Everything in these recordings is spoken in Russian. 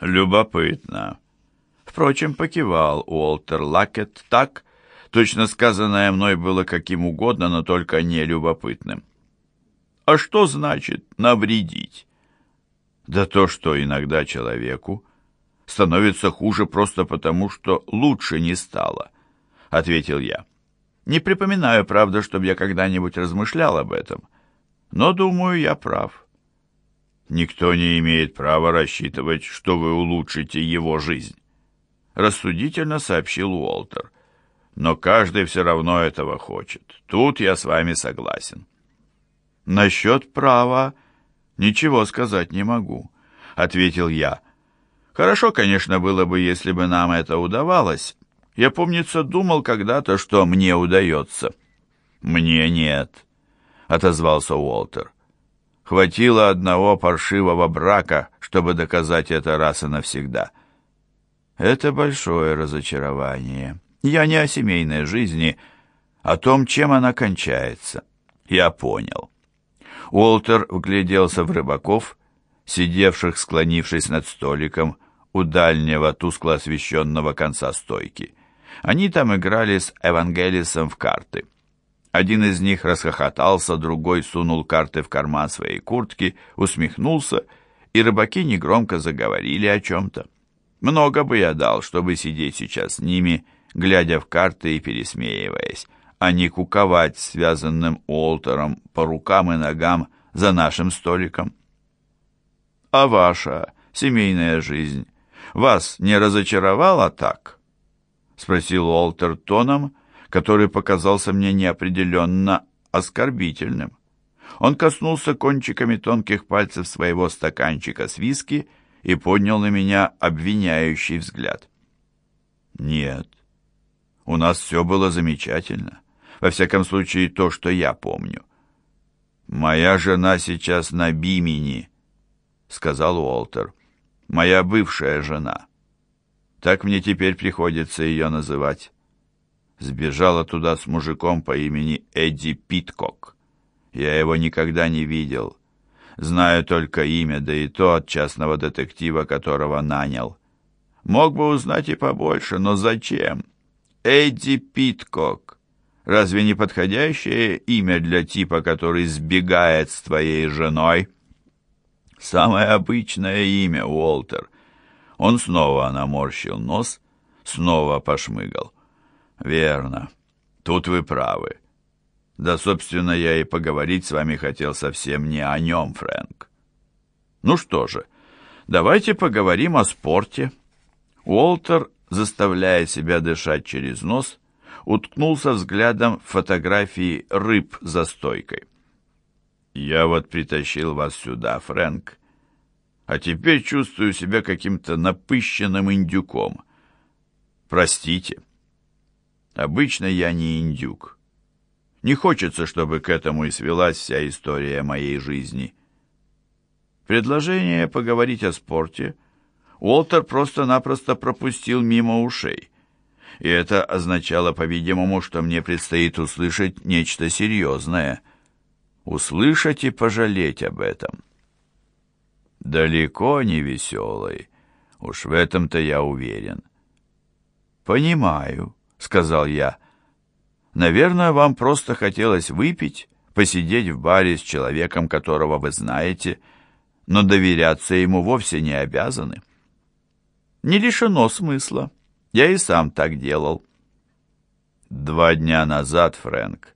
Любопытно. Впрочем, покивал Уолтер Лакет так, точно сказанное мной было каким угодно, но только не любопытным. А что значит навредить? Да то, что иногда человеку становится хуже просто потому, что лучше не стало, ответил я. Не припоминаю, правда, чтобы я когда-нибудь размышлял об этом, но думаю, я прав. Никто не имеет права рассчитывать, что вы улучшите его жизнь, рассудительно сообщил Уолтер. Но каждый все равно этого хочет. Тут я с вами согласен. Насчет права ничего сказать не могу, ответил я. Хорошо, конечно, было бы, если бы нам это удавалось, я, помнится, думал когда-то, что мне удается. Мне нет, отозвался Уолтер. Хватило одного паршивого брака, чтобы доказать это раз и навсегда. Это большое разочарование. Я не о семейной жизни, о том, чем она кончается. Я понял. Уолтер вгляделся в рыбаков, сидевших, склонившись над столиком, у дальнего тускло освещенного конца стойки. Они там играли с Евангелисом в карты. Один из них расхохотался, другой сунул карты в карман своей куртки, усмехнулся, и рыбаки негромко заговорили о чем-то. Много бы я дал, чтобы сидеть сейчас с ними, глядя в карты и пересмеиваясь, а не куковать связанным Уолтером по рукам и ногам за нашим столиком. А ваша семейная жизнь вас не разочаровала так?» — спросил Уолтер тоном, который показался мне неопределенно оскорбительным. Он коснулся кончиками тонких пальцев своего стаканчика с виски и поднял на меня обвиняющий взгляд. «Нет, у нас все было замечательно. Во всяком случае, то, что я помню. Моя жена сейчас на Бимени», — сказал Уолтер. «Моя бывшая жена». Так мне теперь приходится ее называть. Сбежала туда с мужиком по имени Эдди Питкок. Я его никогда не видел. Знаю только имя, да и то от частного детектива, которого нанял. Мог бы узнать и побольше, но зачем? Эдди Питкок. Разве не подходящее имя для типа, который сбегает с твоей женой? Самое обычное имя, Уолтер — он снова наморщил нос, снова пошмыгал. «Верно. Тут вы правы. Да, собственно, я и поговорить с вами хотел совсем не о нем, Фрэнк. Ну что же, давайте поговорим о спорте». Уолтер, заставляя себя дышать через нос, уткнулся взглядом в фотографии рыб за стойкой. «Я вот притащил вас сюда, Фрэнк, а теперь чувствую себя каким-то напыщенным индюком. Простите. Обычно я не индюк. Не хочется, чтобы к этому и свелась вся история моей жизни. Предложение поговорить о спорте Уолтер просто-напросто пропустил мимо ушей. И это означало, по-видимому, что мне предстоит услышать нечто серьезное. Услышать и пожалеть об этом далеко не веселой. Уж в этом-то я уверен. «Понимаю», — сказал я. «Наверное, вам просто хотелось выпить, посидеть в баре с человеком, которого вы знаете, но доверяться ему вовсе не обязаны». «Не лишено смысла. Я и сам так делал». Два дня назад, Фрэнк,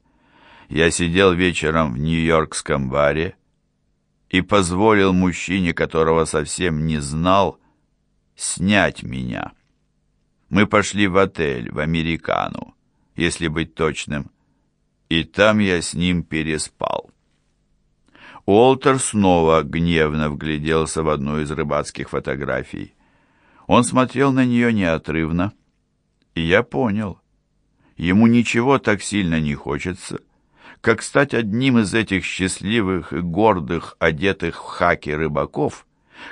я сидел вечером в нью-йоркском баре, и позволил мужчине, которого совсем не знал, снять меня. Мы пошли в отель, в Американу, если быть точным, и там я с ним переспал. Уолтер снова гневно вгляделся в одну из рыбацких фотографий. Он смотрел на нее неотрывно, и я понял, ему ничего так сильно не хочется, как стать одним из этих счастливых и гордых, одетых в хаки рыбаков,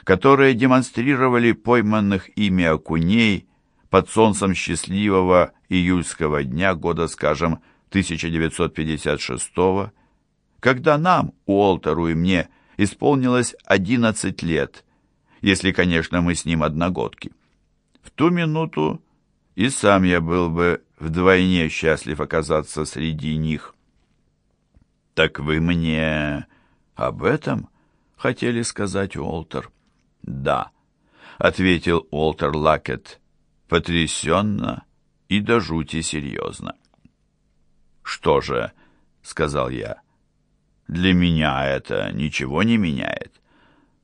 которые демонстрировали пойманных ими окуней под солнцем счастливого июльского дня года, скажем, 1956 когда нам, Уолтеру и мне, исполнилось 11 лет, если, конечно, мы с ним одногодки. В ту минуту и сам я был бы вдвойне счастлив оказаться среди них. «Так вы мне об этом хотели сказать, Уолтер?» «Да», — ответил Уолтер Лакет, потрясенно и до жути серьезно. «Что же?» — сказал я. «Для меня это ничего не меняет».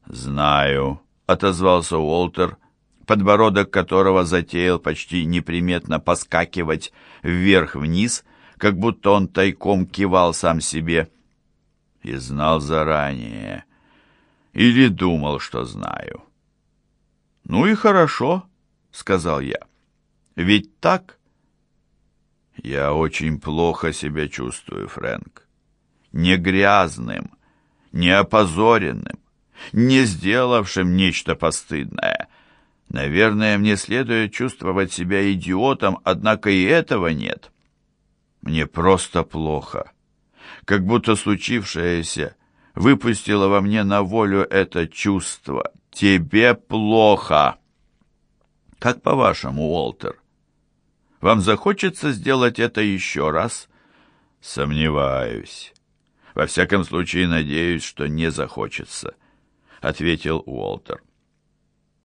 «Знаю», — отозвался Уолтер, подбородок которого затеял почти неприметно поскакивать вверх-вниз, как будто он тайком кивал сам себе. И знал заранее. Или думал, что знаю. «Ну и хорошо», — сказал я. «Ведь так?» «Я очень плохо себя чувствую, Фрэнк. Не грязным, не опозоренным, не сделавшим нечто постыдное. Наверное, мне следует чувствовать себя идиотом, однако и этого нет. Мне просто плохо. Как будто случившееся выпустило во мне на волю это чувство. Тебе плохо. Как по-вашему, Уолтер? Вам захочется сделать это еще раз? Сомневаюсь. Во всяком случае, надеюсь, что не захочется, — ответил Уолтер.